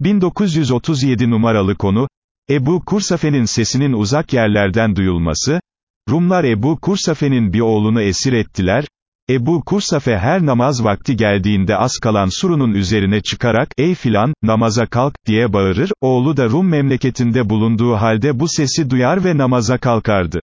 1937 numaralı konu, Ebu Kursafe'nin sesinin uzak yerlerden duyulması, Rumlar Ebu Kursafe'nin bir oğlunu esir ettiler, Ebu Kursafe her namaz vakti geldiğinde az kalan surunun üzerine çıkarak, ey filan, namaza kalk, diye bağırır, oğlu da Rum memleketinde bulunduğu halde bu sesi duyar ve namaza kalkardı.